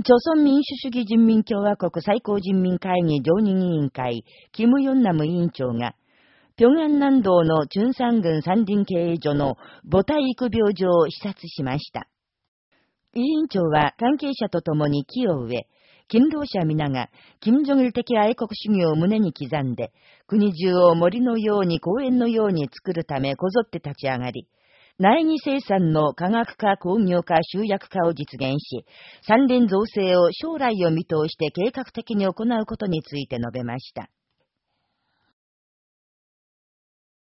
朝鮮民主主義人民共和国最高人民会議常任委員会、キム・ヨンナム委員長が、平安南道のチュンサン郡山林経営所の母体育病場を視察しました。委員長は関係者と共に木を植え、勤労者皆が、金正日的愛国主義を胸に刻んで、国中を森のように公園のように作るためこぞって立ち上がり、苗木生産の科学化、工業化、集約化を実現し、三連造成を将来を見通して計画的に行うことについて述べました。